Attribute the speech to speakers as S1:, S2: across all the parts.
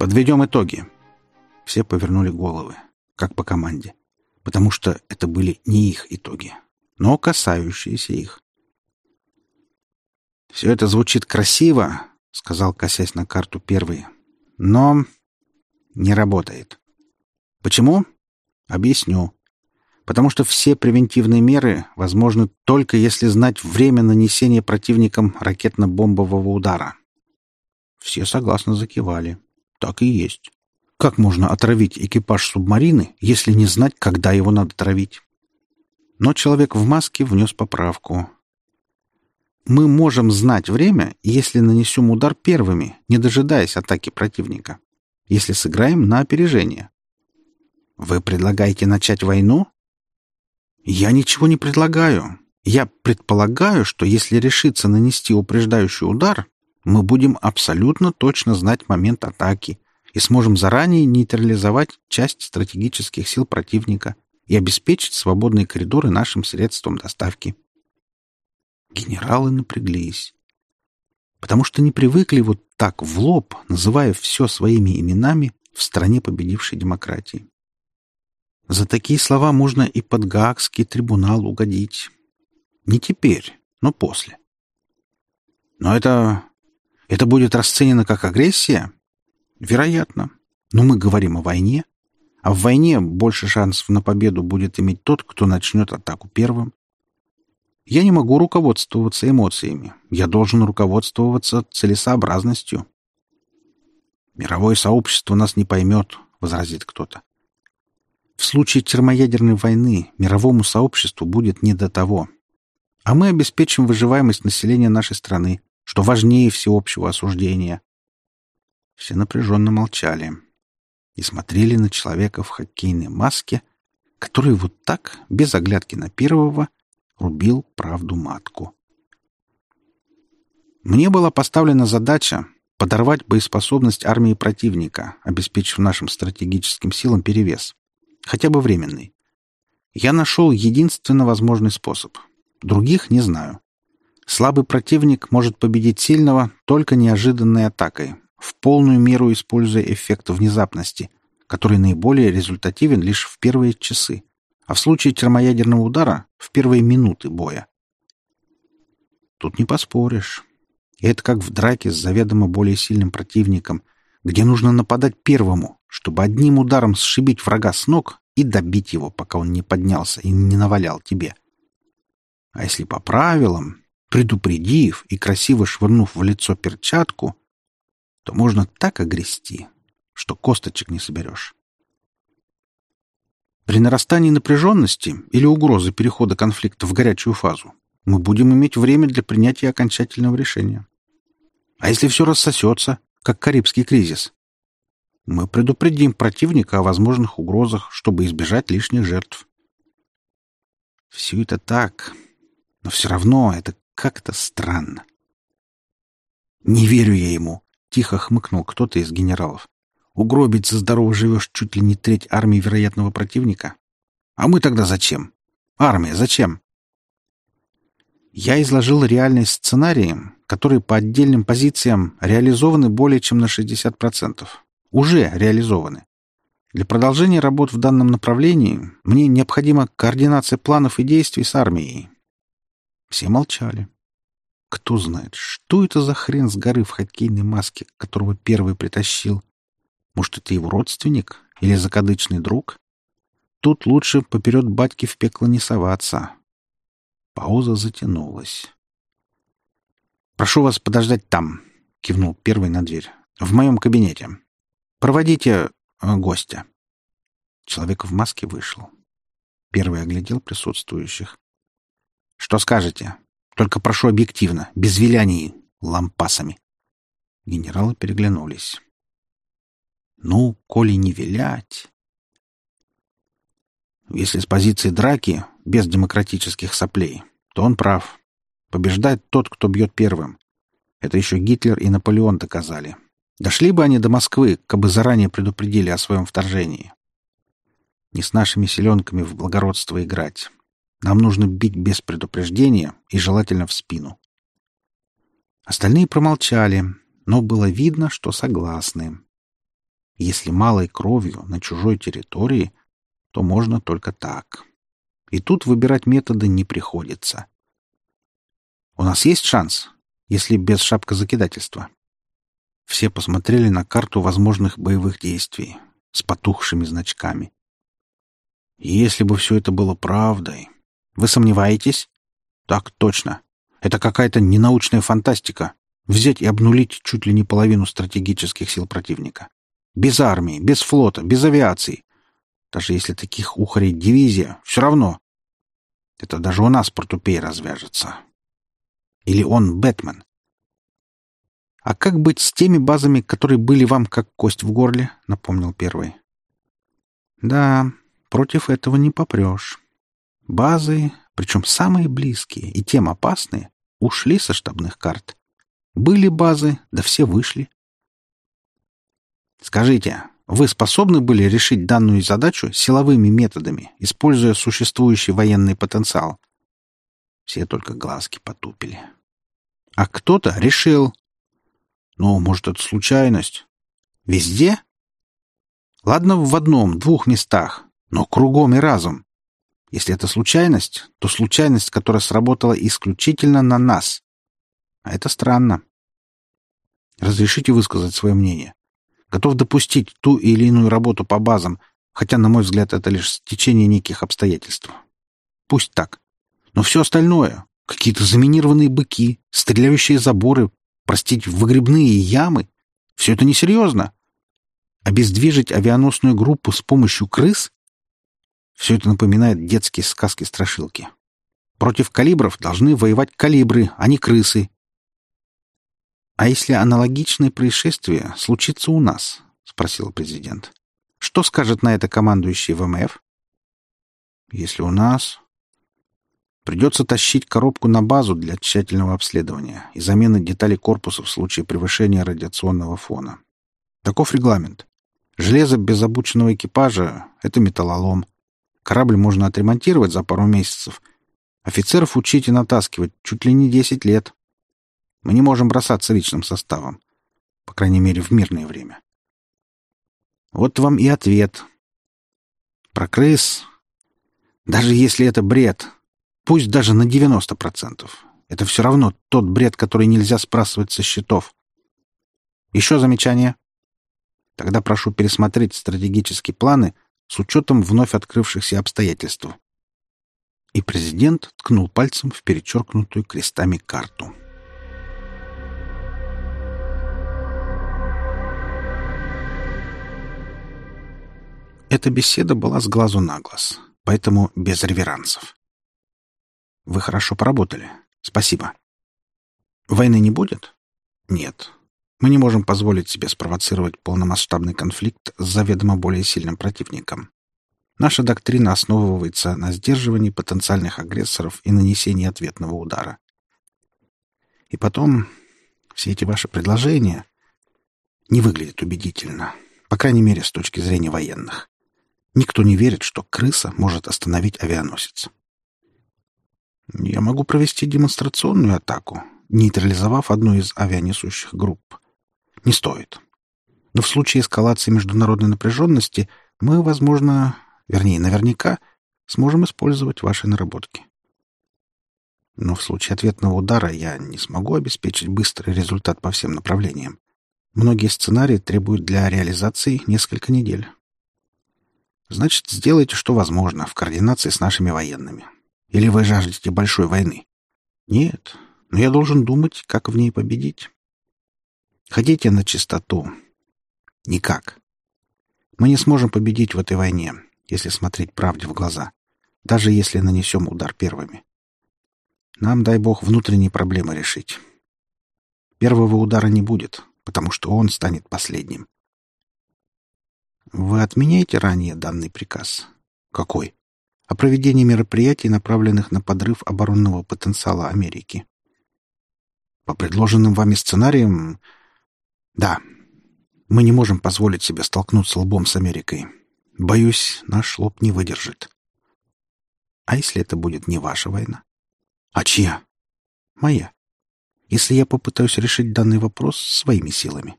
S1: Подведем итоги. Все повернули головы, как по команде, потому что это были не их итоги, но касающиеся их. «Все это звучит красиво», — сказал, косясь на карту первый, — «но не работает. Почему? Объясню. Потому что все превентивные меры возможны только если знать время нанесения противником ракетно-бомбового удара». Все согласно закивали. Так и есть. Как можно отравить экипаж субмарины, если не знать, когда его надо травить? Но человек в маске внес поправку. Мы можем знать время, если нанесем удар первыми, не дожидаясь атаки противника. Если сыграем на опережение. Вы предлагаете начать войну? Я ничего не предлагаю. Я предполагаю, что если решиться нанести упреждающий удар, мы будем абсолютно точно знать момент атаки и сможем заранее нейтрализовать часть стратегических сил противника и обеспечить свободные коридоры нашим средством доставки. Генералы напряглись, потому что не привыкли вот так в лоб, называя все своими именами в стране победившей демократии. За такие слова можно и под Гаагский трибунал угодить. Не теперь, но после. Но это это будет расценено как агрессия? Вероятно. Но мы говорим о войне. А в войне больше шансов на победу будет иметь тот, кто начнет атаку первым. Я не могу руководствоваться эмоциями. Я должен руководствоваться целесообразностью. «Мировое сообщество нас не поймет», — возразит кто-то. В случае термоядерной войны мировому сообществу будет не до того. А мы обеспечим выживаемость населения нашей страны что важнее всеобщего осуждения. Все напряженно молчали и смотрели на человека в хоккейной маске, который вот так, без оглядки на первого, рубил правду матку. Мне была поставлена задача подорвать боеспособность армии противника, обеспечив нашим стратегическим силам перевес, хотя бы временный. Я нашел единственно возможный способ. Других не знаю. Слабый противник может победить сильного только неожиданной атакой, в полную меру используя эффект внезапности, который наиболее результативен лишь в первые часы, а в случае термоядерного удара — в первые минуты боя. Тут не поспоришь. Это как в драке с заведомо более сильным противником, где нужно нападать первому, чтобы одним ударом сшибить врага с ног и добить его, пока он не поднялся и не навалял тебе. А если по правилам, предупредив и красиво швырнув в лицо перчатку, то можно так огрести, что косточек не соберешь. При нарастании напряженности или угрозы перехода конфликта в горячую фазу мы будем иметь время для принятия окончательного решения. А если все рассосется, как Карибский кризис? Мы предупредим противника о возможных угрозах, чтобы избежать лишних жертв. Все это так, но все равно это как-то странно. «Не верю я ему», — тихо хмыкнул кто-то из генералов. «Угробить за здорово живешь чуть ли не треть армии вероятного противника? А мы тогда зачем? Армия зачем?» Я изложил реальные сценарии, которые по отдельным позициям реализованы более чем на 60%. Уже реализованы. Для продолжения работ в данном направлении мне необходима координация планов и действий с армией, все молчали. Кто знает, что это за хрен с горы в хоккейной маске, которого первый притащил? Может, это его родственник или закадычный друг? Тут лучше поперед батьки в пекло не соваться. Пауза затянулась. «Прошу вас подождать там», — кивнул первый на дверь. «В моем кабинете. Проводите э, гостя». Человек в маске вышел. Первый оглядел присутствующих. Что скажете? Только прошу объективно, без виляний, лампасами. Генералы переглянулись. Ну, коли не вилять... Если с позиции драки, без демократических соплей, то он прав. Побеждает тот, кто бьет первым. Это еще Гитлер и Наполеон доказали. Дошли бы они до Москвы, кабы заранее предупредили о своем вторжении. Не с нашими селенками в благородство играть. Нам нужно бить без предупреждения и желательно в спину. Остальные промолчали, но было видно, что согласны. Если малой кровью на чужой территории, то можно только так. И тут выбирать методы не приходится. У нас есть шанс, если без шапкозакидательства. Все посмотрели на карту возможных боевых действий с потухшими значками. Если бы все это было правдой... Вы сомневаетесь? Так точно. Это какая-то ненаучная фантастика. Взять и обнулить чуть ли не половину стратегических сил противника. Без армии, без флота, без авиации. Даже если таких ухарей дивизия, все равно. Это даже у нас портупей развяжется. Или он Бэтмен. «А как быть с теми базами, которые были вам как кость в горле?» — напомнил первый. «Да, против этого не попрешь. Базы, причем самые близкие и тем опасные, ушли со штабных карт. Были базы, да все вышли. Скажите, вы способны были решить данную задачу силовыми методами, используя существующий военный потенциал? Все только глазки потупили. А кто-то решил. Ну, может, это случайность. Везде? Ладно, в одном, двух местах, но кругом и разом. Если это случайность, то случайность, которая сработала исключительно на нас. А это странно. Разрешите высказать свое мнение. Готов допустить ту или иную работу по базам, хотя, на мой взгляд, это лишь стечение неких обстоятельств. Пусть так. Но все остальное — какие-то заминированные быки, стреляющие заборы, простить, выгребные ямы — все это несерьезно. Обездвижить авианосную группу с помощью крыс все это напоминает детские сказки-страшилки. Против калибров должны воевать калибры, а не крысы. «А если аналогичное происшествие случится у нас?» — спросил президент. «Что скажет на это командующий ВМФ?» «Если у нас...» Придется тащить коробку на базу для тщательного обследования и замены деталей корпуса в случае превышения радиационного фона. Таков регламент. Железо без обученного экипажа — это металлолом. Корабль можно отремонтировать за пару месяцев. Офицеров учить и натаскивать чуть ли не десять лет. Мы не можем бросаться личным составом. По крайней мере, в мирное время. Вот вам и ответ. Про крыс. Даже если это бред, пусть даже на 90%, это все равно тот бред, который нельзя сбрасывать со счетов. Еще замечание? Тогда прошу пересмотреть стратегические планы — с учетом вновь открывшихся обстоятельств. И президент ткнул пальцем в перечеркнутую крестами карту. Эта беседа была с глазу на глаз, поэтому без реверансов. Вы хорошо поработали. Спасибо. Войны не будет? Нет. Мы не можем позволить себе спровоцировать полномасштабный конфликт с заведомо более сильным противником. Наша доктрина основывается на сдерживании потенциальных агрессоров и нанесении ответного удара. И потом, все эти ваши предложения не выглядят убедительно, по крайней мере, с точки зрения военных. Никто не верит, что крыса может остановить авианосец. Я могу провести демонстрационную атаку, нейтрализовав одну из авианесущих групп. Не стоит. Но в случае эскалации международной напряженности мы, возможно, вернее, наверняка, сможем использовать ваши наработки. Но в случае ответного удара я не смогу обеспечить быстрый результат по всем направлениям. Многие сценарии требуют для реализации несколько недель. Значит, сделайте, что возможно, в координации с нашими военными. Или вы жаждете большой войны? Нет, но я должен думать, как в ней победить. Хотите на чистоту? Никак. Мы не сможем победить в этой войне, если смотреть правде в глаза, даже если нанесем удар первыми. Нам, дай бог, внутренние проблемы решить. Первого удара не будет, потому что он станет последним. Вы отменяете ранее данный приказ? Какой? О проведении мероприятий, направленных на подрыв оборонного потенциала Америки. По предложенным вами сценариям да, мы не можем позволить себе столкнуться лбом с Америкой. Боюсь, наш лоб не выдержит. А если это будет не ваша война? А чья? Моя. Если я попытаюсь решить данный вопрос своими силами.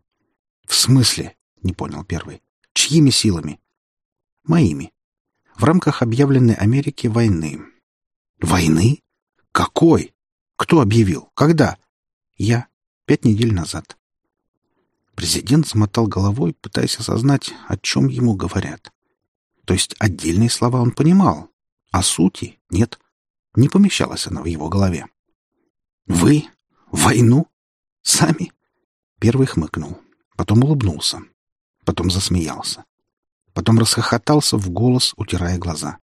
S1: В смысле? Не понял первый. Чьими силами? Моими. В рамках объявленной Америке войны. Войны? Какой? Кто объявил? Когда? Я. Пять недель назад. Президент замотал головой, пытаясь осознать, о чем ему говорят. То есть отдельные слова он понимал, а сути нет. Не помещалась она в его голове. «Вы? Войну? Сами?» Первый хмыкнул, потом улыбнулся, потом засмеялся, потом расхохотался в голос, утирая глаза.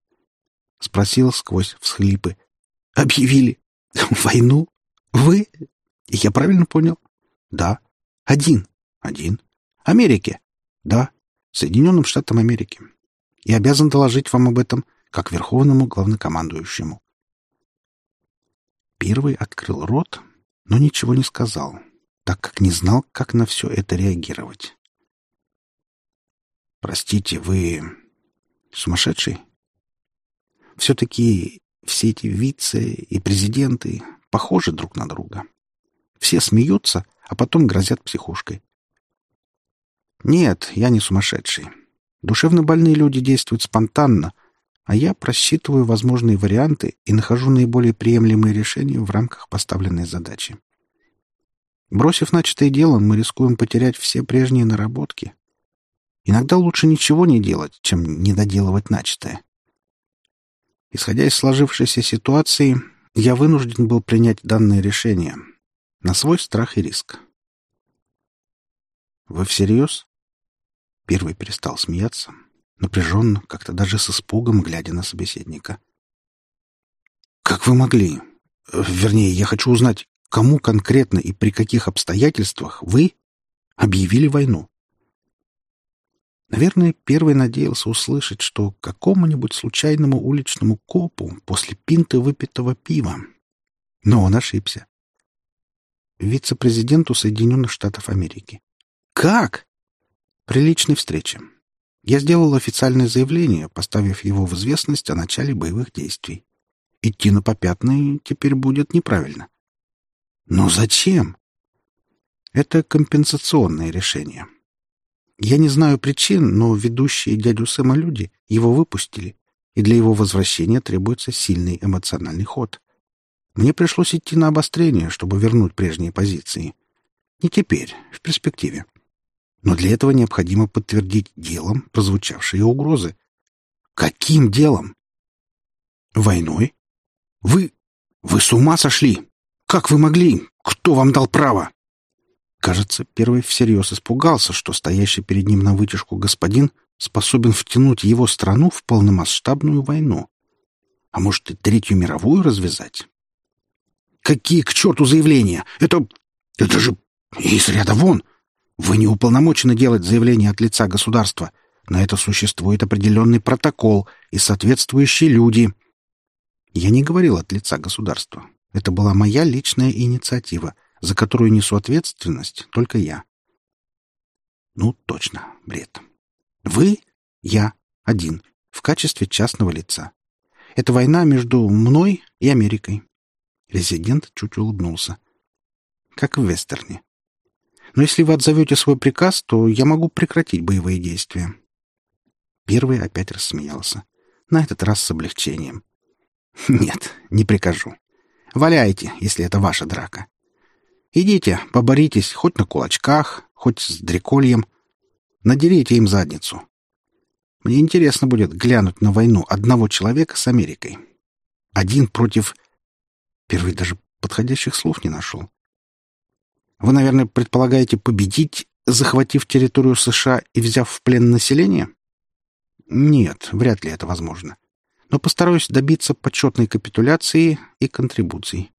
S1: Спросил сквозь всхлипы. «Объявили войну? Вы? Я правильно понял?» «Да. Один. Один. Америке?» «Да. Соединенным Штатам Америки. И обязан доложить вам об этом, как верховному главнокомандующему». Первый открыл рот, но ничего не сказал, так как не знал, как на все это реагировать. «Простите, вы сумасшедший?» Все-таки все эти вице и президенты похожи друг на друга. Все смеются, а потом грозят психушкой. Нет, я не сумасшедший. Душевно больные люди действуют спонтанно, а я просчитываю возможные варианты и нахожу наиболее приемлемые решения в рамках поставленной задачи. Бросив начатое дело, мы рискуем потерять все прежние наработки. Иногда лучше ничего не делать, чем не доделывать начатое. Исходя из сложившейся ситуации, я вынужден был принять данное решение на свой страх и риск. «Вы всерьез?» Первый перестал смеяться, напряженно, как-то даже с испугом, глядя на собеседника. «Как вы могли? Вернее, я хочу узнать, кому конкретно и при каких обстоятельствах вы объявили войну?» Наверное, первый надеялся услышать, что какому-нибудь случайному уличному копу после пинты выпитого пива. Но он ошибся. Вице-президенту Соединенных Штатов Америки. «Как?» «При личной встрече. Я сделал официальное заявление, поставив его в известность о начале боевых действий. Идти на попятные теперь будет неправильно». «Но зачем?» «Это компенсационное решение». Я не знаю причин, но ведущие дядю Сэма люди его выпустили, и для его возвращения требуется сильный эмоциональный ход. Мне пришлось идти на обострение, чтобы вернуть прежние позиции. Не теперь, в перспективе. Но для этого необходимо подтвердить делом прозвучавшие угрозы. Каким делом? Войной? Вы... вы с ума сошли? Как вы могли? Кто вам дал право? Кажется, первый всерьез испугался, что стоящий перед ним на вытяжку господин способен втянуть его страну в полномасштабную войну. А может, и Третью мировую развязать? Какие к черту заявления? Это... это же из ряда вон! Вы не уполномочены делать заявление от лица государства. На это существует определенный протокол и соответствующие люди. Я не говорил от лица государства. Это была моя личная инициатива — за которую несу ответственность только я. Ну, точно, бред. Вы, я, один, в качестве частного лица. Это война между мной и Америкой. Резидент чуть улыбнулся. Как в вестерне. Но если вы отзовете свой приказ, то я могу прекратить боевые действия. Первый опять рассмеялся. На этот раз с облегчением. Нет, не прикажу. Валяйте, если это ваша драка. Идите, поборитесь хоть на кулачках, хоть с дрекольем. Надерите им задницу. Мне интересно будет глянуть на войну одного человека с Америкой. Один против... Первый даже подходящих слов не нашел. Вы, наверное, предполагаете победить, захватив территорию США и взяв в плен население? Нет, вряд ли это возможно. Но постараюсь добиться почетной капитуляции и контрибуций.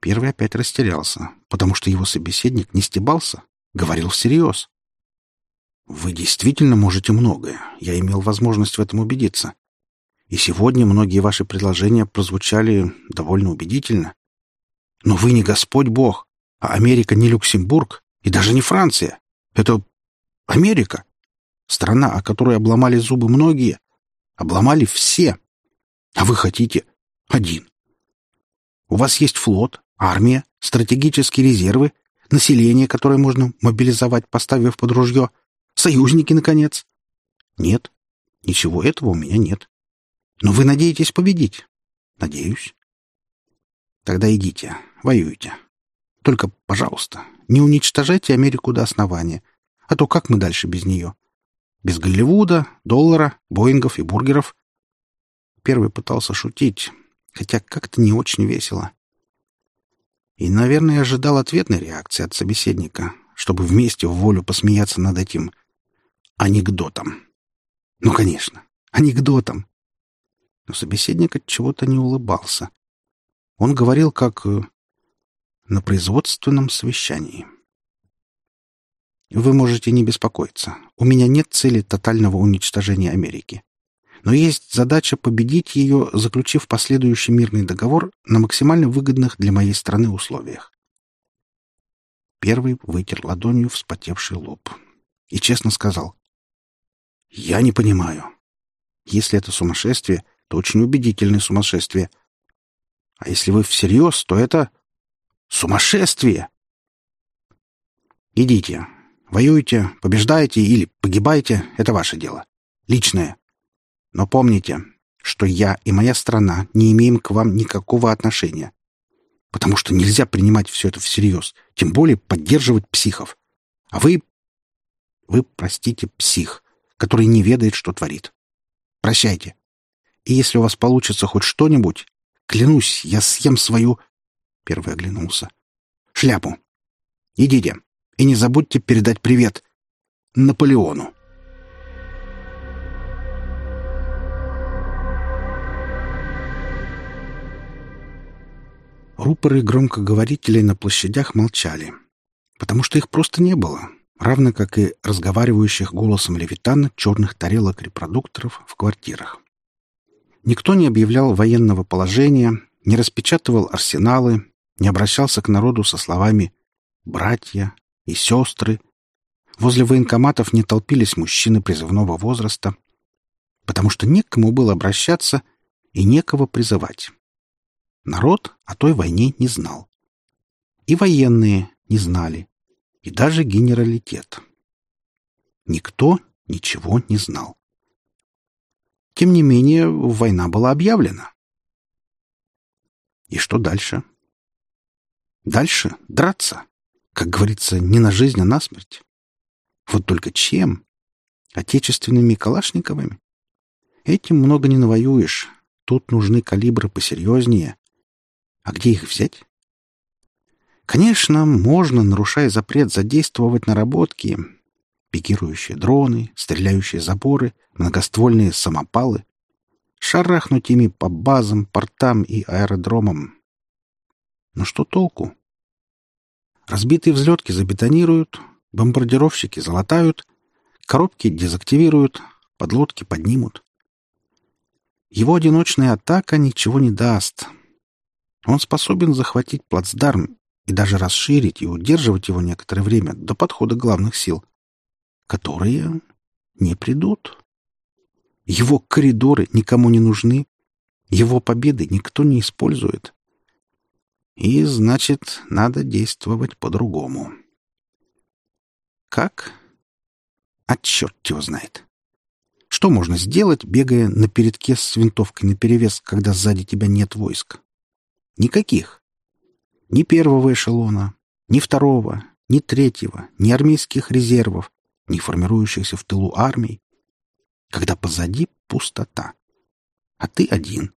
S1: Первый опять растерялся, потому что его собеседник не стебался, говорил всерьез. «Вы действительно можете многое. Я имел возможность в этом убедиться. И сегодня многие ваши предложения прозвучали довольно убедительно. Но вы не Господь Бог, а Америка не Люксембург и даже не Франция. Это Америка. Страна, о которой обломали зубы многие. Обломали все. А вы хотите один. У вас есть флот, Армия, стратегические резервы, население, которое можно мобилизовать, поставив под ружье, Союзники, наконец. Нет, ничего этого у меня нет. Но вы надеетесь победить? Надеюсь. Тогда идите, воюйте. Только, пожалуйста, не уничтожайте Америку до основания. А то как мы дальше без нее? Без Голливуда, доллара, Боингов и бургеров. Первый пытался шутить, хотя как-то не очень весело. И, наверное, ожидал ответной реакции от собеседника, чтобы вместе в волю посмеяться над этим анекдотом. Ну, конечно, анекдотом. Но собеседник от чего-то не улыбался. Он говорил как э, на производственном совещании. Вы можете не беспокоиться. У меня нет цели тотального уничтожения Америки. Но есть задача победить ее, заключив последующий мирный договор на максимально выгодных для моей страны условиях. Первый вытер ладонью вспотевший лоб и честно сказал. «Я не понимаю. Если это сумасшествие, то очень убедительное сумасшествие. А если вы всерьез, то это сумасшествие. Идите, воюйте, побеждайте или погибайте — это ваше дело. Личное. Но помните, что я и моя страна не имеем к вам никакого отношения. Потому что нельзя принимать все это всерьез, тем более поддерживать психов. А вы... Вы, простите, псих, который не ведает, что творит. Прощайте. И если у вас получится хоть что-нибудь, клянусь, я съем свою...» Первый оглянулся. «Шляпу. Идите. И не забудьте передать привет Наполеону». Рупоры громкоговорителей на площадях молчали, потому что их просто не было, равно как и разговаривающих голосом Левитана черных тарелок репродукторов в квартирах. Никто не объявлял военного положения, не распечатывал арсеналы, не обращался к народу со словами «братья» и «сестры». Возле военкоматов не толпились мужчины призывного возраста, потому что некому было обращаться и некого призывать. Народ о той войне не знал. И военные не знали, и даже генералитет. Никто ничего не знал. Тем не менее, война была объявлена. И что дальше? Дальше драться. Как говорится, не на жизнь, а на смерть. Вот только чем? Отечественными калашниковыми? Этим много не навоюешь. Тут нужны калибры посерьезнее. А где их взять? Конечно, можно, нарушая запрет, задействовать наработки, пикирующие дроны, стреляющие заборы, многоствольные самопалы, шарахнуть ими по базам, портам и аэродромам. Но что толку? Разбитые взлетки забетонируют, бомбардировщики залатают, коробки дезактивируют, подлодки поднимут. Его одиночная атака ничего не даст. Он способен захватить плацдарм и даже расширить и удерживать его некоторое время до подхода главных сил которые не придут. Его коридоры никому не нужны, его победы никто не использует. И, значит, надо действовать по-другому. Как? А черт его знает. Что можно сделать, бегая на передке с винтовкой наперевес, когда сзади тебя нет войск? Никаких. Ни первого эшелона, ни второго, ни третьего, ни армейских резервов, не формирующихся в тылу армий, когда позади пустота, а ты один.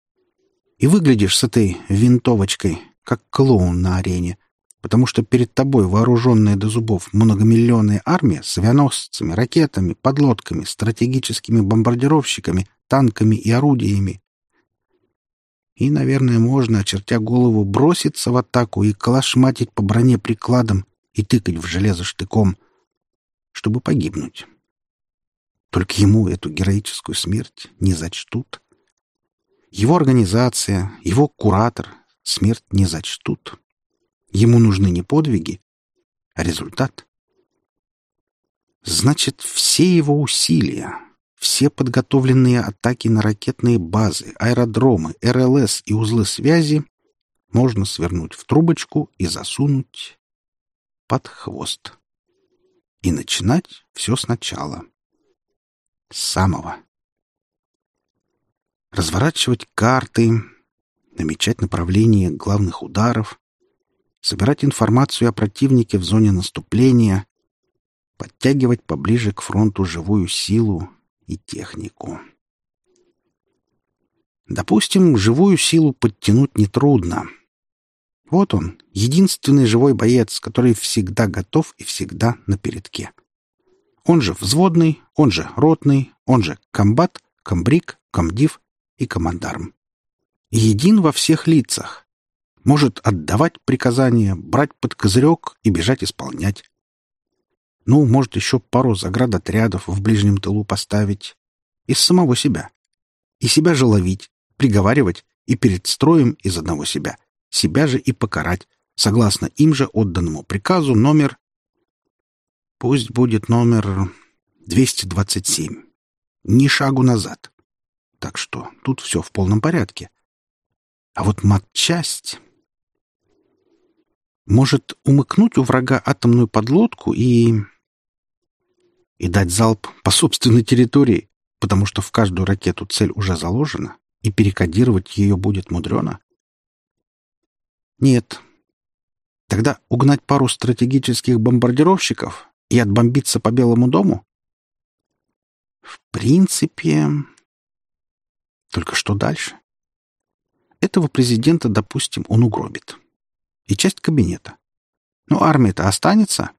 S1: И выглядишь с этой винтовочкой, как клоун на арене, потому что перед тобой вооруженная до зубов многомиллионная армия с авианосцами, ракетами, подлодками, стратегическими бомбардировщиками, танками и орудиями. И, наверное, можно, очертя голову, броситься в атаку и калашматить по броне прикладом и тыкать в железо штыком — чтобы погибнуть. Только ему эту героическую смерть не зачтут. Его организация, его куратор смерть не зачтут. Ему нужны не подвиги, а результат. Значит, все его усилия, все подготовленные атаки на ракетные базы, аэродромы, РЛС и узлы связи можно свернуть в трубочку и засунуть под хвост. и начинать все сначала. С самого. Разворачивать карты, намечать направление главных ударов, собирать информацию о противнике в зоне наступления, подтягивать поближе к фронту живую силу и технику. Допустим, живую силу подтянуть нетрудно. Вот он, единственный живой боец, который всегда готов и всегда на передке. Он же взводный, он же ротный, он же комбат, комбриг, комдив и командарм. Един во всех лицах. Может отдавать приказания, брать под козырек и бежать исполнять. Ну, может, еще пару заградотрядов в ближнем тылу поставить. Из самого себя. И себя же ловить, приговаривать и перед строем из одного себя. Себя же и покарать, согласно им же отданному приказу номер... Пусть будет номер 227. Ни шагу назад. Так что тут все в полном порядке. А вот матчасть... Может умыкнуть у врага атомную подлодку и... и дать залп по собственной территории, потому что в каждую ракету цель уже заложена, и перекодировать ее будет мудрено? Нет. Тогда угнать пару стратегических бомбардировщиков и отбомбиться по Белому дому? В принципе... Только что дальше? Этого президента, допустим, он угробит. И часть кабинета. Но армия-то останется.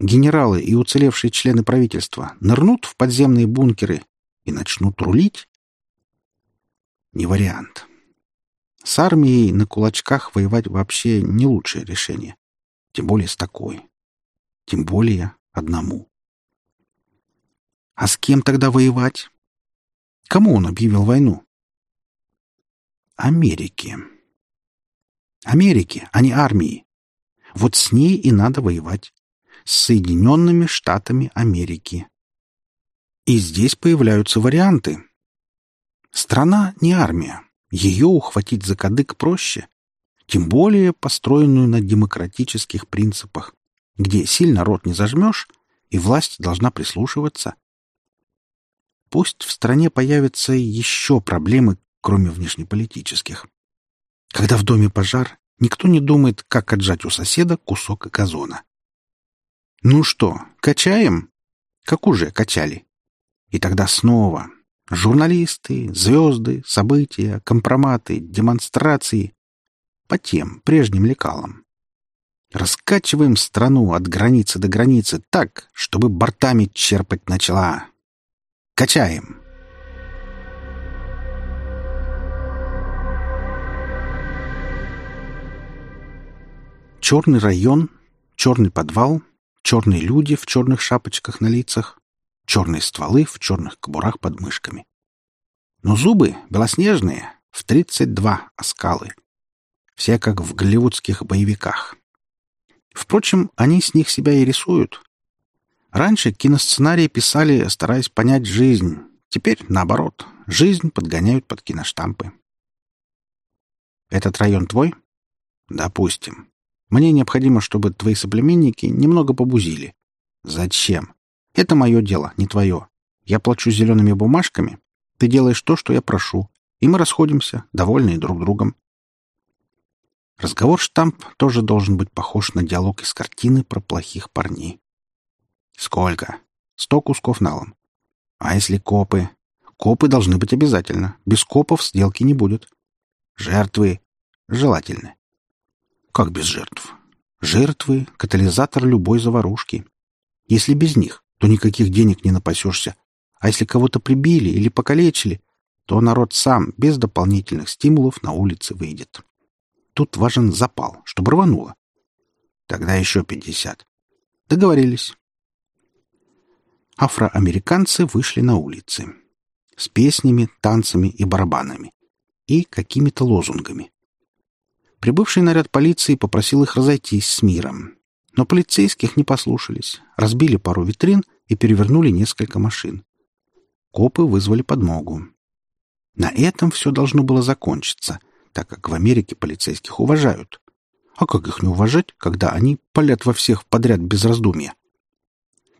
S1: Генералы и уцелевшие члены правительства нырнут в подземные бункеры и начнут рулить. Не вариант. С армией на кулачках воевать вообще не лучшее решение. Тем более с такой. Тем более одному. А с кем тогда воевать? Кому он объявил войну? Америки. Америки, а не армии. Вот с ней и надо воевать. С Соединенными Штатами Америки. И здесь появляются варианты. Страна не армия. Ее ухватить за кадык проще. Тем более построенную на демократических принципах, где сильно рот не зажмешь, и власть должна прислушиваться. Пусть в стране появятся еще проблемы, кроме внешнеполитических. Когда в доме пожар, никто не думает, как отжать у соседа кусок оказона. Ну что, качаем? Как уже качали. И тогда снова журналисты, звезды, события, компроматы, демонстрации по тем прежним лекалам. Раскачиваем страну от границы до границы так, чтобы бортами черпать начала. Качаем. Черный район, черный подвал, черные люди в черных шапочках на лицах, черные стволы в черных кобурах под мышками. Но зубы белоснежные, в тридцать два оскалы. Все как в голливудских боевиках. Впрочем, они с них себя и рисуют. Раньше киносценарии писали, стараясь понять жизнь. Теперь, наоборот, жизнь подгоняют под киноштампы. «Этот район твой?» «Допустим. Мне необходимо, чтобы твои соплеменники немного побузили. Зачем? Это мое дело, не твое. Я плачу зелеными бумажками. Ты делаешь то, что я прошу. И мы расходимся, довольные друг другом. Разговор-штамп тоже должен быть похож на диалог из картины про плохих парней. Сколько? Сто кусков налом. А если копы? Копы должны быть обязательно. Без копов сделки не будет. Жертвы желательны. Как без жертв? Жертвы — катализатор любой заварушки. Если без них, то никаких денег не напасешься. А если кого-то прибили или покалечили, то народ сам, без дополнительных стимулов, на улице выйдет. Тут важен запал, чтобы рвануло. Тогда еще пятьдесят. Договорились. Афроамериканцы вышли на улицы. С песнями, танцами и барабанами. И какими-то лозунгами. Прибывший наряд полиции попросил их разойтись с миром. Но полицейских не послушались, разбили пару витрин и перевернули несколько машин. Копы вызвали подмогу. На этом все должно было закончиться, так как в Америке полицейских уважают. А как их не уважать, когда они палят во всех подряд без раздумья?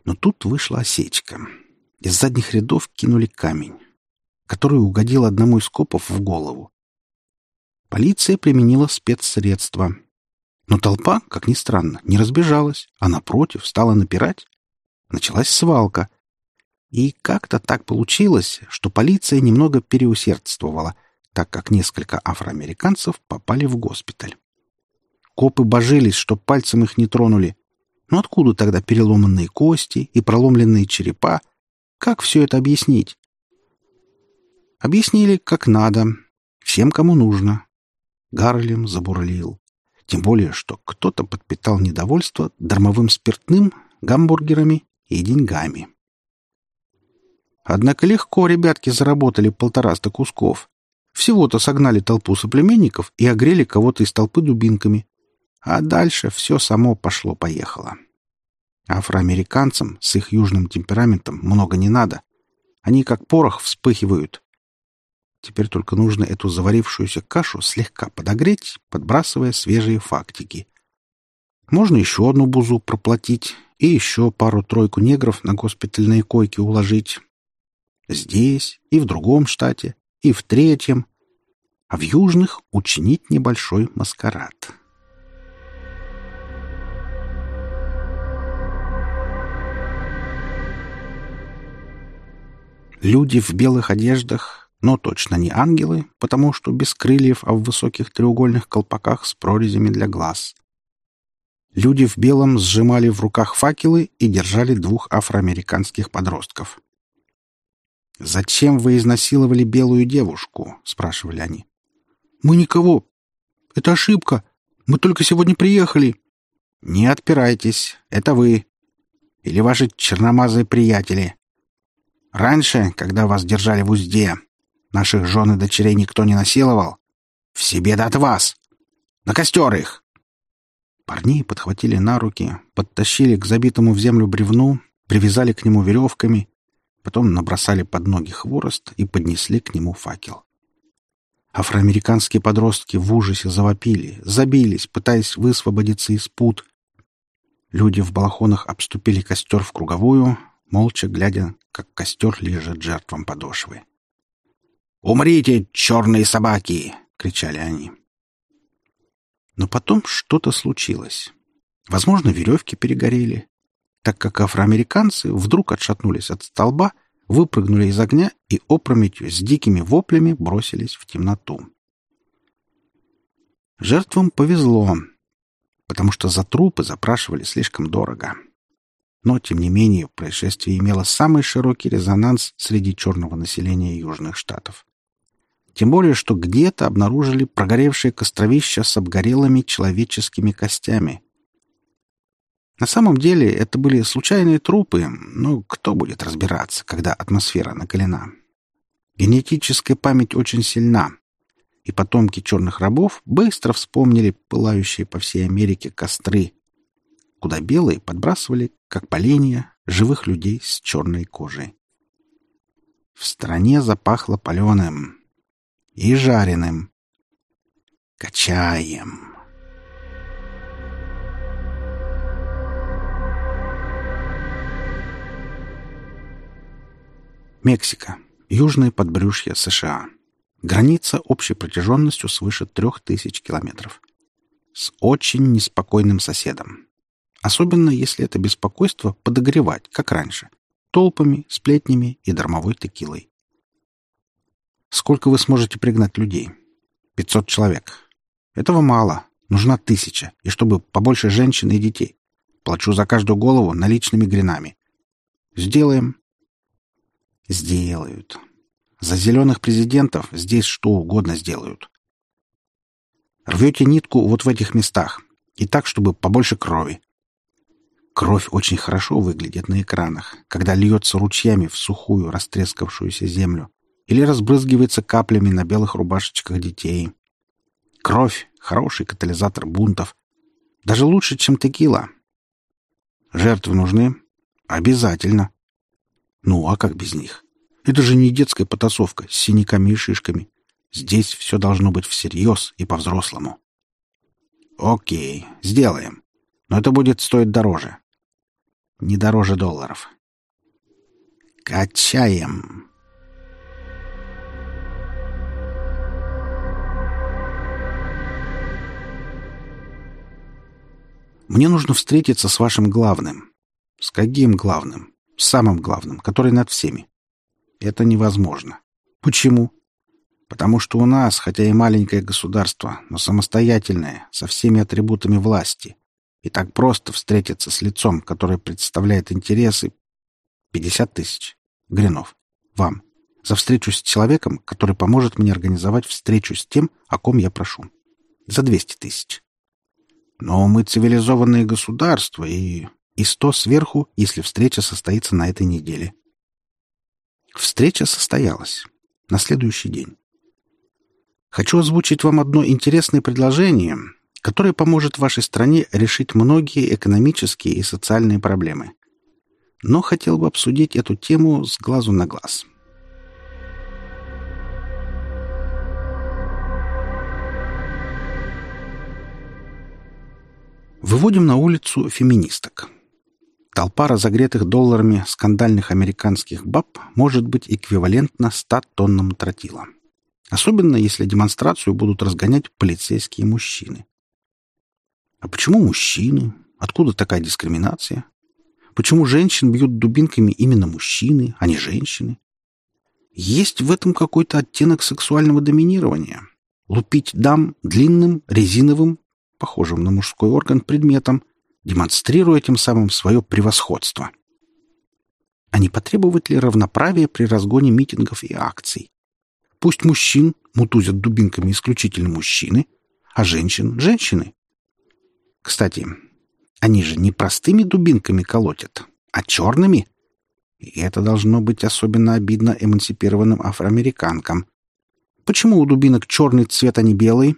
S1: Но тут вышла осечка. Из задних рядов кинули камень, который угодил одному из копов в голову. Полиция применила спецсредства. Но толпа, как ни странно, не разбежалась, а напротив стала напирать. Началась свалка. И как-то так получилось, что полиция немного переусердствовала, так как несколько афроамериканцев попали в госпиталь. Копы божились, что пальцем их не тронули. Но откуда тогда переломанные кости и проломленные черепа? Как все это объяснить? Объяснили, как надо. Всем, кому нужно. Гарлем забурлил. Тем более, что кто-то подпитал недовольство дармовым спиртным, гамбургерами и деньгами. Однако легко ребятки заработали полтораста кусков. Всего-то согнали толпу соплеменников и огрели кого-то из толпы дубинками. А дальше все само пошло-поехало. Афроамериканцам с их южным темпераментом много не надо. Они как порох вспыхивают. Теперь только нужно эту заварившуюся кашу слегка подогреть, подбрасывая свежие фактики. Можно еще одну бузу проплатить и еще пару-тройку негров на госпитальные койки уложить. Здесь и в другом штате, и в третьем, а в южных учинить небольшой маскарад. Люди в белых одеждах, но точно не ангелы, потому что без крыльев, а в высоких треугольных колпаках с прорезями для глаз. Люди в белом сжимали в руках факелы и держали двух афроамериканских подростков. «Зачем вы изнасиловали белую девушку?» — спрашивали они. «Мы никого. Это ошибка. Мы только сегодня приехали». «Не отпирайтесь. Это вы. Или ваши черномазые приятели. Раньше, когда вас держали в узде, наших жен и дочерей никто не насиловал. Все беды от вас. На костер их!» Парней подхватили на руки, подтащили к забитому в землю бревну, привязали к нему веревками, потом набросали под ноги хворост и поднесли к нему факел. Афроамериканские подростки в ужасе завопили, забились, пытаясь высвободиться из пут. Люди в балахонах обступили костер в круговую, молча глядя, как костер лежит жертвам подошвы. «Умрите, черные собаки!» — кричали они. Но потом что-то случилось. Возможно, веревки перегорели, так как афроамериканцы вдруг отшатнулись от столба, выпрыгнули из огня и опрометью с дикими воплями бросились в темноту. Жертвам повезло, потому что за трупы запрашивали слишком дорого. Но, тем не менее, происшествие имело самый широкий резонанс среди черного населения Южных Штатов. Тем более, что где-то обнаружили прогоревшие костровища с обгорелыми человеческими костями. На самом деле это были случайные трупы, но кто будет разбираться, когда атмосфера накалена? Генетическая память очень сильна, и потомки черных рабов быстро вспомнили пылающие по всей Америке костры, куда белые подбрасывали, как поленья, живых людей с черной кожей. В стране запахло паленым и жареным. Качаем. Мексика. Южное подбрюшье США. Граница общей протяженностью свыше трех тысяч километров. С очень неспокойным соседом. Особенно, если это беспокойство подогревать, как раньше, толпами, сплетнями и дармовой текилой. Сколько вы сможете пригнать людей? Пятьсот человек. Этого мало. Нужна тысяча. И чтобы побольше женщин и детей. Плачу за каждую голову наличными гринами. Сделаем. Сделают. За зеленых президентов здесь что угодно сделают. Рвете нитку вот в этих местах. И так, чтобы побольше крови. Кровь очень хорошо выглядит на экранах, когда льется ручьями в сухую, растрескавшуюся землю или разбрызгивается каплями на белых рубашечках детей. Кровь — хороший катализатор бунтов. Даже лучше, чем текила. Жертвы нужны? Обязательно. Ну, а как без них? Это же не детская потасовка с синяками и шишками. Здесь все должно быть всерьез и по-взрослому. Окей, сделаем. Но это будет стоить дороже. не дороже долларов. Качаем. Мне нужно встретиться с вашим главным. С каким главным? С самым главным, который над всеми. Это невозможно. Почему? Потому что у нас, хотя и маленькое государство, но самостоятельное, со всеми атрибутами власти. И так просто встретиться с лицом, которое представляет интересы... Пятьдесят тысяч. Гринов. Вам. За встречу с человеком, который поможет мне организовать встречу с тем, о ком я прошу. За двести тысяч. Но мы цивилизованные государства, и... И сто сверху, если встреча состоится на этой неделе. Встреча состоялась. На следующий день. Хочу озвучить вам одно интересное предложение, которое поможет вашей стране решить многие экономические и социальные проблемы. Но хотел бы обсудить эту тему с глазу на глаз. Выводим на улицу феминисток. Толпа разогретых долларами скандальных американских баб может быть эквивалентна 100 тоннам тротила. Особенно, если демонстрацию будут разгонять полицейские мужчины. А почему мужчины? Откуда такая дискриминация? Почему женщин бьют дубинками именно мужчины, а не женщины? Есть в этом какой-то оттенок сексуального доминирования. Лупить дам длинным, резиновым, похожим на мужской орган предметом, демонстрируя тем самым свое превосходство. А не потребовать ли равноправия при разгоне митингов и акций? Пусть мужчин мутузят дубинками исключительно мужчины, а женщин — женщины. Кстати, они же не простыми дубинками колотят, а черными. И это должно быть особенно обидно эмансипированным афроамериканкам. Почему у дубинок черный цвет, а не белый?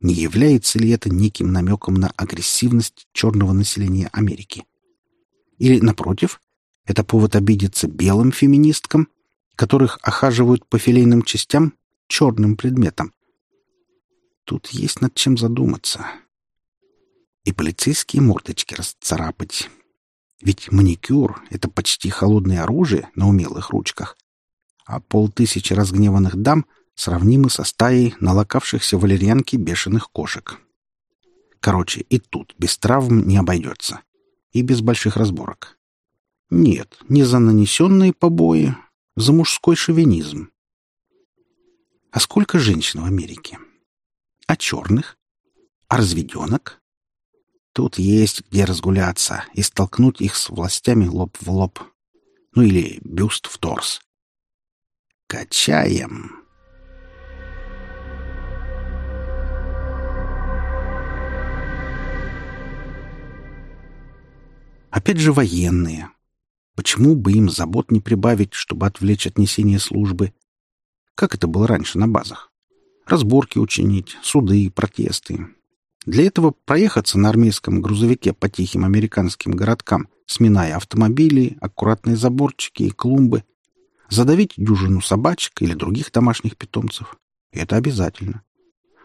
S1: Не является ли это неким намеком на агрессивность черного населения Америки? Или, напротив, это повод обидеться белым феминисткам, которых охаживают по филейным частям черным предметом. Тут есть над чем задуматься. И полицейские мордочки расцарапать. Ведь маникюр — это почти холодное оружие на умелых ручках, а полтысячи разгневанных дам сравнимы со стаей налокавшихся валерьянки бешеных кошек. Короче, и тут без травм не обойдется. И без больших разборок. Нет, не за нанесенные побои, за мужской шовинизм. А сколько женщин в Америке? А черных? А разведенок? Тут есть где разгуляться и столкнуть их с властями лоб в лоб. Ну или бюст в торс. Качаем. Опять же военные, Почему бы им забот не прибавить, чтобы отвлечь от несения службы? Как это было раньше на базах? Разборки учинить, суды, протесты. Для этого проехаться на армейском грузовике по тихим американским городкам, сминая автомобили, аккуратные заборчики и клумбы, задавить дюжину собачек или других домашних питомцев. Это обязательно.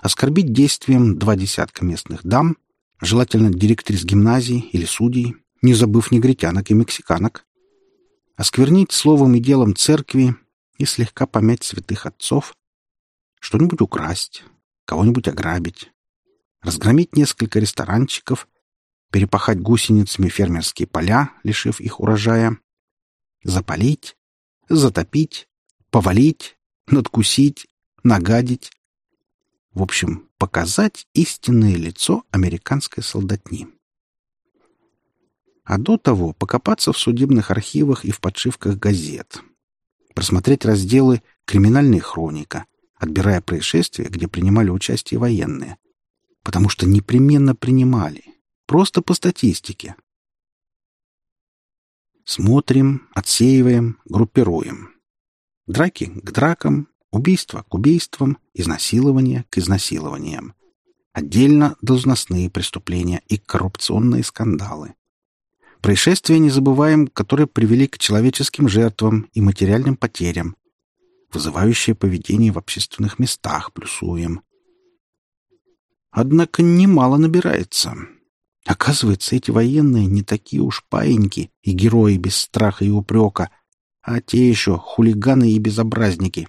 S1: Оскорбить действием два десятка местных дам, желательно директрис гимназии или судей, не забыв негритянок и мексиканок осквернить словом и делом церкви и слегка помять святых отцов, что-нибудь украсть, кого-нибудь ограбить, разгромить несколько ресторанчиков, перепахать гусеницами фермерские поля, лишив их урожая, запалить, затопить, повалить, надкусить, нагадить. В общем, показать истинное лицо американской солдатни а до того покопаться в судебных архивах и в подшивках газет. Просмотреть разделы «Криминальная хроника», отбирая происшествия, где принимали участие военные. Потому что непременно принимали. Просто по статистике. Смотрим, отсеиваем, группируем. Драки к дракам, убийства к убийствам, изнасилования к изнасилованиям. Отдельно должностные преступления и коррупционные скандалы. Происшествия не забываем, которые привели к человеческим жертвам и материальным потерям. Вызывающее поведение в общественных местах плюсуем. Однако немало набирается. Оказывается, эти военные не такие уж паиньки и герои без страха и упрека, а те еще хулиганы и безобразники.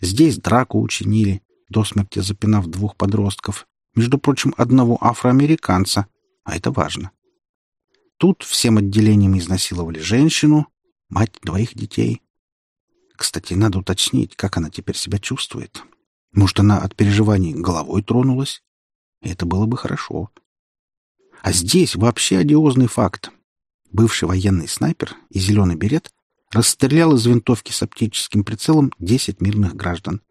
S1: Здесь драку учинили, до смерти запинав двух подростков, между прочим, одного афроамериканца, а это важно. Тут всем отделением изнасиловали женщину, мать двоих детей. Кстати, надо уточнить, как она теперь себя чувствует. Может, она от переживаний головой тронулась? Это было бы хорошо. А здесь вообще одиозный факт. Бывший военный снайпер и зеленый берет расстрелял из винтовки с оптическим прицелом 10 мирных граждан.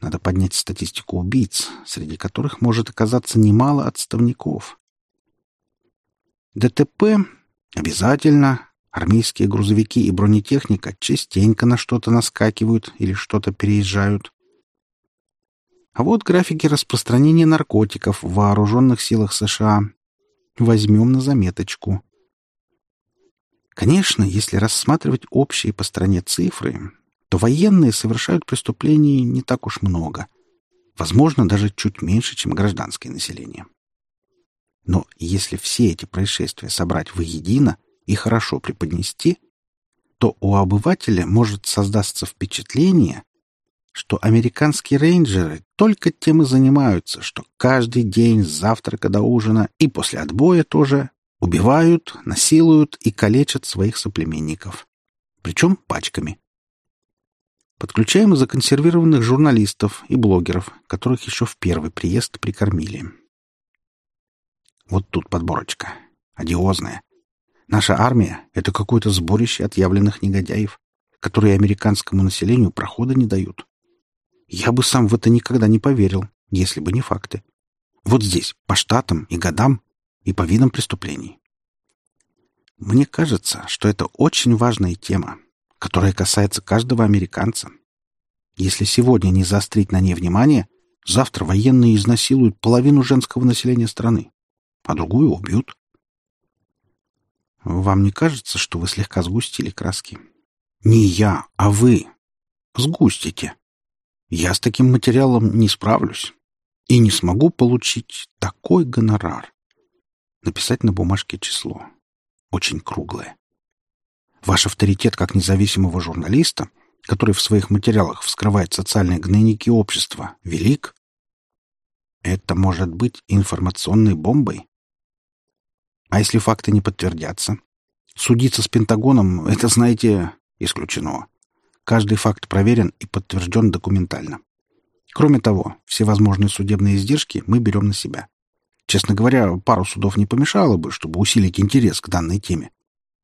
S1: Надо поднять статистику убийц, среди которых может оказаться немало отставников. ДТП обязательно. Армейские грузовики и бронетехника частенько на что-то наскакивают или что-то переезжают. А вот графики распространения наркотиков в вооруженных силах США. Возьмем на заметочку. Конечно, если рассматривать общие по стране цифры, то военные совершают преступлений не так уж много. Возможно, даже чуть меньше, чем гражданское население. Но если все эти происшествия собрать воедино и хорошо преподнести, то у обывателя может создаться впечатление, что американские рейнджеры только тем и занимаются, что каждый день с завтрака до ужина и после отбоя тоже убивают, насилуют и калечат своих соплеменников. Причем пачками. Подключаем законсервированных журналистов и блогеров, которых еще в первый приезд прикормили. Вот тут подборочка. Одиозная. Наша армия — это какое-то сборище отъявленных негодяев, которые американскому населению прохода не дают. Я бы сам в это никогда не поверил, если бы не факты. Вот здесь, по штатам и годам, и по видам преступлений. Мне кажется, что это очень важная тема, которая касается каждого американца. Если сегодня не заострить на ней внимание, завтра военные изнасилуют половину женского населения страны а другую убьют. Вам не кажется, что вы слегка сгустили краски? Не я, а вы. Сгустите. Я с таким материалом не справлюсь и не смогу получить такой гонорар. Написать на бумажке число. Очень круглое. Ваш авторитет как независимого журналиста, который в своих материалах вскрывает социальные гнойники общества, велик. Это может быть информационной бомбой? А если факты не подтвердятся? Судиться с Пентагоном — это, знаете, исключено. Каждый факт проверен и подтвержден документально. Кроме того, все возможные судебные издержки мы берем на себя. Честно говоря, пару судов не помешало бы, чтобы усилить интерес к данной теме.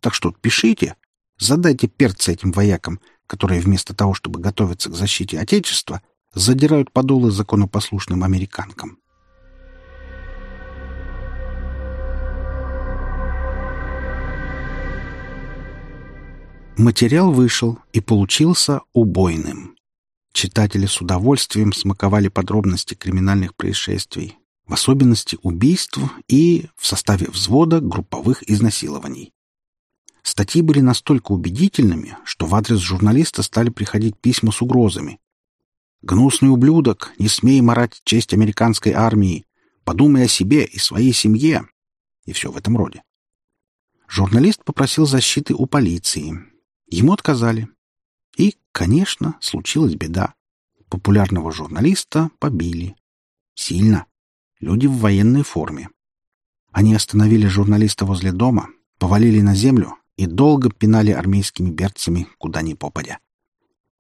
S1: Так что пишите, задайте перца этим воякам, которые вместо того, чтобы готовиться к защите Отечества, задирают подолы законопослушным американкам. Материал вышел и получился убойным. Читатели с удовольствием смаковали подробности криминальных происшествий, в особенности убийств и, в составе взвода, групповых изнасилований. Статьи были настолько убедительными, что в адрес журналиста стали приходить письма с угрозами. «Гнусный ублюдок, не смей марать честь американской армии, подумай о себе и своей семье» и все в этом роде. Журналист попросил защиты у полиции, Ему отказали. И, конечно, случилась беда. Популярного журналиста побили. Сильно. Люди в военной форме. Они остановили журналиста возле дома, повалили на землю и долго пинали армейскими берцами, куда ни попадя.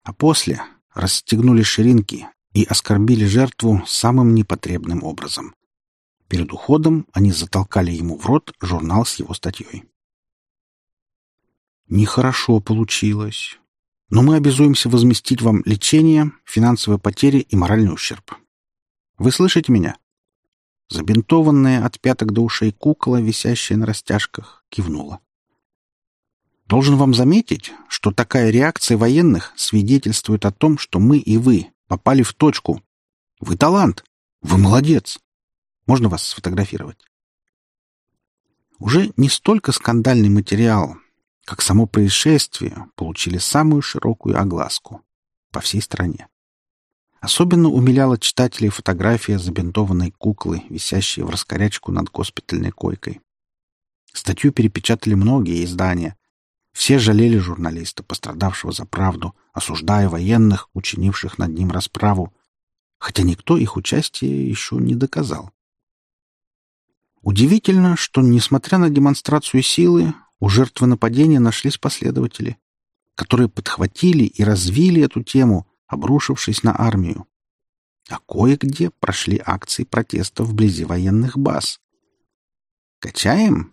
S1: А после расстегнули ширинки и оскорбили жертву самым непотребным образом. Перед уходом они затолкали ему в рот журнал с его статьей. Нехорошо получилось. Но мы обязуемся возместить вам лечение, финансовые потери и моральный ущерб. Вы слышите меня? Забинтованная от пяток до ушей кукла, висящая на растяжках, кивнула. Должен вам заметить, что такая реакция военных свидетельствует о том, что мы и вы попали в точку. Вы талант. Вы молодец. Можно вас сфотографировать? Уже не столько скандальный материал, как само происшествие получили самую широкую огласку по всей стране. Особенно умиляла читателей фотография забинтованной куклы, висящей в раскорячку над госпитальной койкой. Статью перепечатали многие издания. Все жалели журналиста, пострадавшего за правду, осуждая военных, учинивших над ним расправу, хотя никто их участие еще не доказал. Удивительно, что, несмотря на демонстрацию силы, у жертвы нападения нашлись последователи, которые подхватили и развили эту тему, обрушившись на армию. А кое-где прошли акции протеста вблизи военных баз. «Качаем?»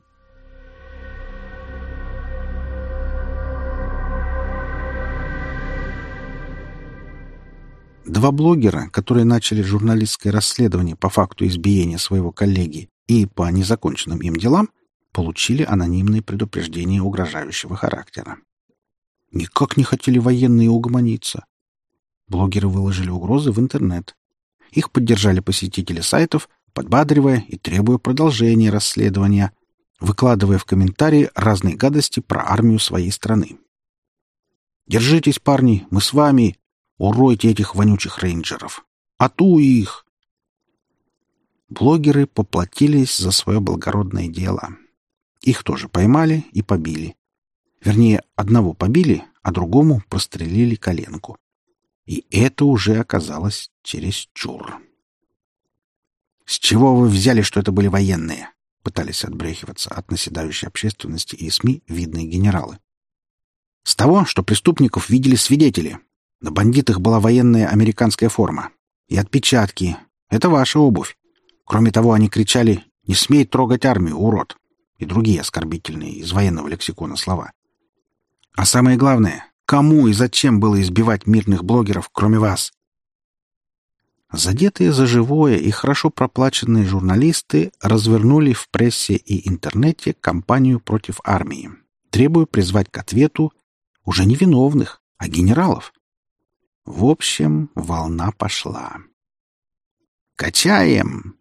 S1: Два блогера, которые начали журналистское расследование по факту избиения своего коллеги и по незаконченным им делам, получили анонимные предупреждения угрожающего характера. Никак не хотели военные угомониться. Блогеры выложили угрозы в интернет. Их поддержали посетители сайтов, подбадривая и требуя продолжения расследования, выкладывая в комментарии разные гадости про армию своей страны. «Держитесь, парни, мы с вами! Уройте этих вонючих рейнджеров! Ату их!» Блогеры поплатились за свое благородное дело. Их тоже поймали и побили. Вернее, одного побили, а другому прострелили коленку. И это уже оказалось чересчур. «С чего вы взяли, что это были военные?» пытались отбрехиваться от наседающей общественности и СМИ видные генералы. «С того, что преступников видели свидетели. На бандитах была военная американская форма. И отпечатки. Это ваша обувь. Кроме того, они кричали «Не смей трогать армию, урод!» И другие оскорбительные из военного лексикона слова. А самое главное, Кому и зачем было избивать мирных блогеров, кроме вас? Задетые за живое и хорошо проплаченные журналисты развернули в прессе и интернете кампанию против армии, требуя призвать к ответу уже не виновных, а генералов. В общем, волна пошла. «Качаем!»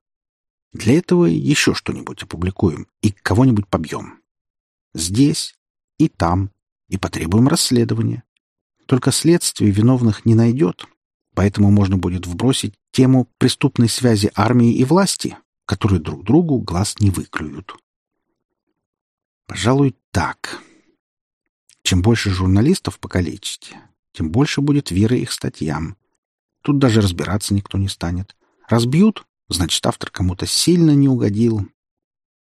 S1: Для этого еще что-нибудь опубликуем и кого-нибудь побьем. Здесь и там и потребуем расследования. Только следствие виновных не найдет, поэтому можно будет вбросить тему преступной связи армии и власти, которые друг другу глаз не выклюют. Пожалуй, так. Чем больше журналистов покалечите, тем больше будет веры их статьям. Тут даже разбираться никто не станет. Разбьют, значит, автор кому-то сильно не угодил,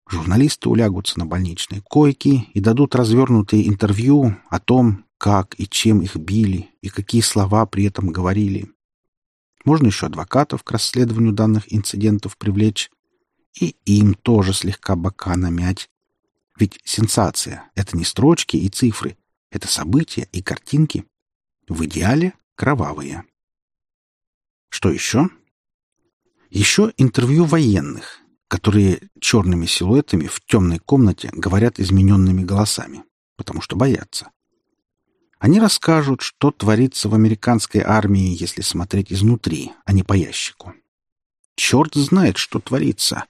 S1: Журналисты улягутся на больничные койки и дадут развернутые интервью о том, как и чем их били и какие слова при этом говорили. Можно еще адвокатов к расследованию данных инцидентов привлечь и им тоже слегка бока намять. Ведь сенсация — это не строчки и цифры, это события и картинки. В идеале кровавые. Что еще? Еще интервью военных, которые черными силуэтами в темной комнате говорят измененными голосами, потому что боятся. Они расскажут, что творится в американской армии, если смотреть изнутри, а не по ящику. Черт знает, что творится.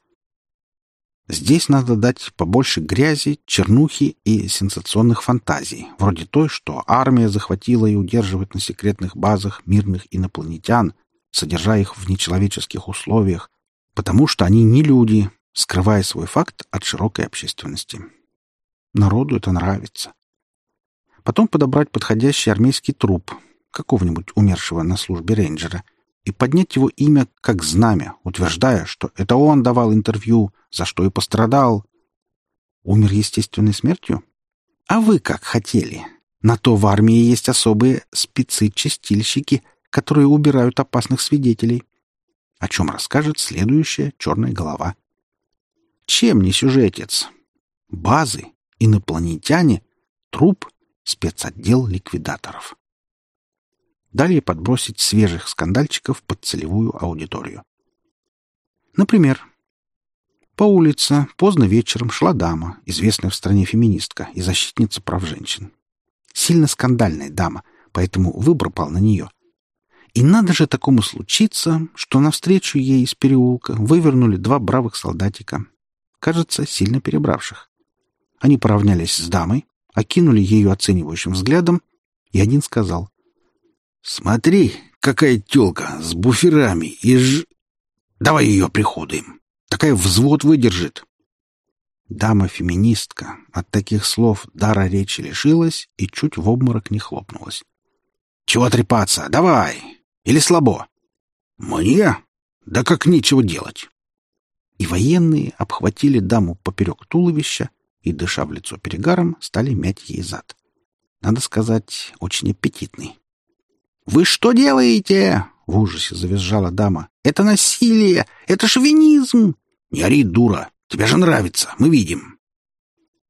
S1: Здесь надо дать побольше грязи, чернухи и сенсационных фантазий, вроде той, что армия захватила и удерживает на секретных базах мирных инопланетян, содержа их в нечеловеческих условиях, потому что они не люди, скрывая свой факт от широкой общественности. Народу это нравится. Потом подобрать подходящий армейский труп какого-нибудь умершего на службе рейнджера и поднять его имя как знамя, утверждая, что это он давал интервью, за что и пострадал. Умер естественной смертью? А вы как хотели? На то в армии есть особые спецы-чистильщики, которые убирают опасных свидетелей о чем расскажет следующая черная голова. Чем не сюжетец? Базы, инопланетяне, труп, спецотдел ликвидаторов. Далее подбросить свежих скандальчиков под целевую аудиторию. Например, по улице поздно вечером шла дама, известная в стране феминистка и защитница прав женщин. Сильно скандальная дама, поэтому выбор пал на нее. И надо же такому случиться, что навстречу ей из переулка вывернули два бравых солдатика, кажется, сильно перебравших. Они поравнялись с дамой, окинули ее оценивающим взглядом, и один сказал, «Смотри, какая тёлка с буферами и ж... Давай ее приходуем. Такая взвод выдержит. Дама-феминистка от таких слов дара речи лишилась и чуть в обморок не хлопнулась. «Чего трепаться? Давай! Или слабо?» «Мне? Да как нечего делать!» И военные обхватили даму поперек туловища и, дыша в лицо перегаром, стали мять ей зад. Надо сказать, очень аппетитный. «Вы что делаете?» — в ужасе завизжала дама. «Это насилие! Это шовинизм!» «Не ори, дура! Тебе же нравится, мы видим!»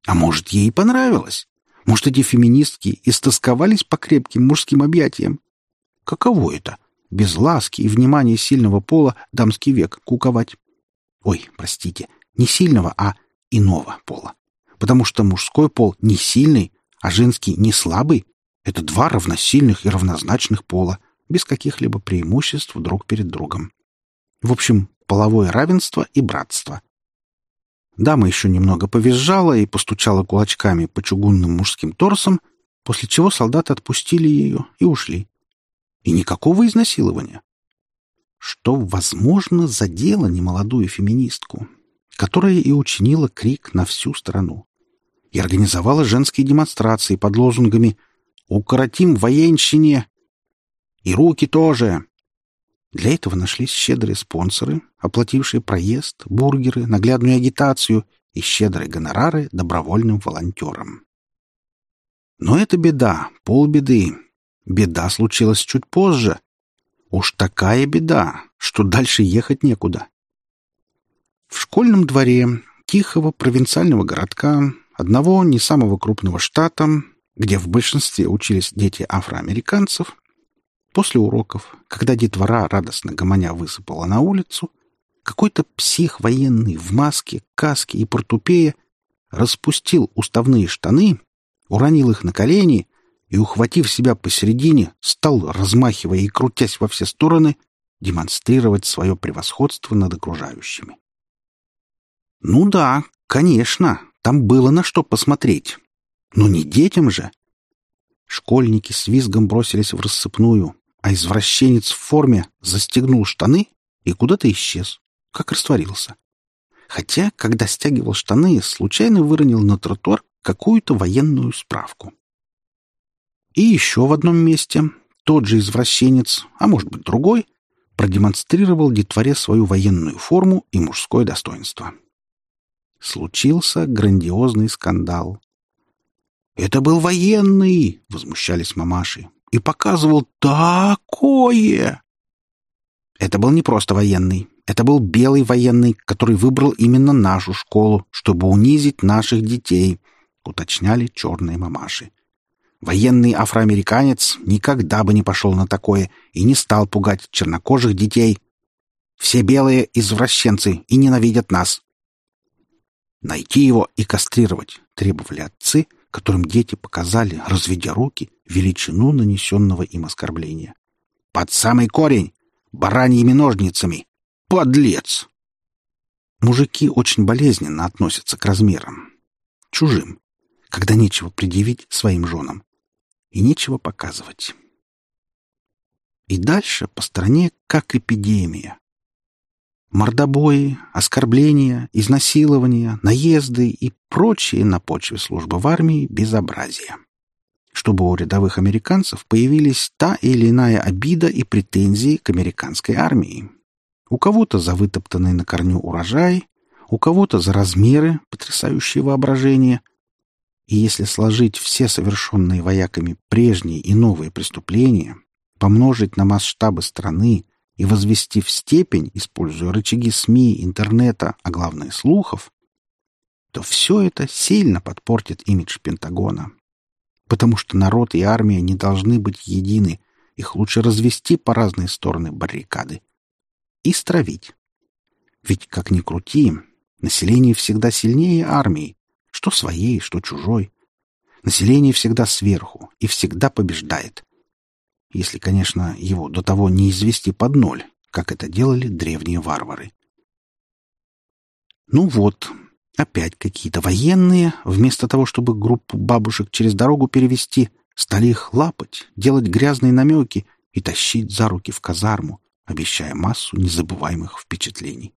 S1: А может, ей понравилось? Может, эти феминистки истосковались по крепким мужским объятиям? Каково это — без ласки и внимания сильного пола дамский век куковать? Ой, простите, не сильного, а иного пола. Потому что мужской пол не сильный, а женский не слабый. Это два равносильных и равнозначных пола, без каких-либо преимуществ друг перед другом. В общем, половое равенство и братство. Дама еще немного повизжала и постучала кулачками по чугунным мужским торсам, после чего солдаты отпустили ее и ушли. И никакого изнасилования. Что, возможно, задело немолодую феминистку, которая и учинила крик на всю страну. И организовала женские демонстрации под лозунгами «Укоротим военщине!» «И руки тоже!» Для этого нашлись щедрые спонсоры, оплатившие проезд, бургеры, наглядную агитацию и щедрые гонорары добровольным волонтерам. Но это беда, полбеды. Беда случилась чуть позже. Уж такая беда, что дальше ехать некуда. В школьном дворе тихого провинциального городка, одного не самого крупного штата, где в большинстве учились дети афроамериканцев, После уроков, когда детвора радостно гомоня высыпала на улицу, какой-то псих военный в маске, каске и портупее распустил уставные штаны, уронил их на колени и, ухватив себя посередине, стал, размахивая и крутясь во все стороны, демонстрировать свое превосходство над окружающими. Ну да, конечно, там было на что посмотреть. Но не детям же. Школьники с визгом бросились в рассыпную, а извращенец в форме застегнул штаны и куда-то исчез, как растворился. Хотя, когда стягивал штаны, случайно выронил на тротуар какую-то военную справку. И еще в одном месте тот же извращенец, а может быть другой, продемонстрировал детворе свою военную форму и мужское достоинство. Случился грандиозный скандал. «Это был военный!» — возмущались мамаши и показывал такое. Это был не просто военный. Это был белый военный, который выбрал именно нашу школу, чтобы унизить наших детей, уточняли черные мамаши. Военный афроамериканец никогда бы не пошел на такое и не стал пугать чернокожих детей. Все белые извращенцы и ненавидят нас. Найти его и кастрировать требовали отцы, которым дети показали, разведя руки, величину нанесенного им оскорбления. «Под самый корень! Бараньими ножницами! Подлец!» Мужики очень болезненно относятся к размерам. Чужим, когда нечего предъявить своим женам и нечего показывать. И дальше по стране как эпидемия. Мордобои, оскорбления, изнасилования, наезды и прочие на почве службы в армии безобразия чтобы у рядовых американцев появились та или иная обида и претензии к американской армии. У кого-то за вытоптанный на корню урожай, у кого-то за размеры, потрясающие воображение. И если сложить все совершенные вояками прежние и новые преступления, помножить на масштабы страны и возвести в степень, используя рычаги СМИ, интернета, а главное слухов, то все это сильно подпортит имидж Пентагона потому что народ и армия не должны быть едины, их лучше развести по разные стороны баррикады и стравить. Ведь, как ни крути, население всегда сильнее армии, что своей, что чужой. Население всегда сверху и всегда побеждает. Если, конечно, его до того не извести под ноль, как это делали древние варвары. Ну вот, Опять какие-то военные, вместо того, чтобы группу бабушек через дорогу перевести, стали их лапать, делать грязные намеки и тащить за руки в казарму, обещая массу незабываемых впечатлений.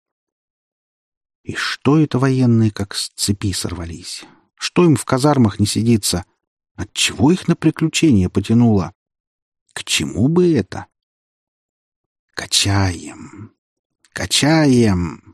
S1: И что это военные как с цепи сорвались? Что им в казармах не сидится? Отчего их на приключения потянуло? К чему бы это? Качаем, качаем.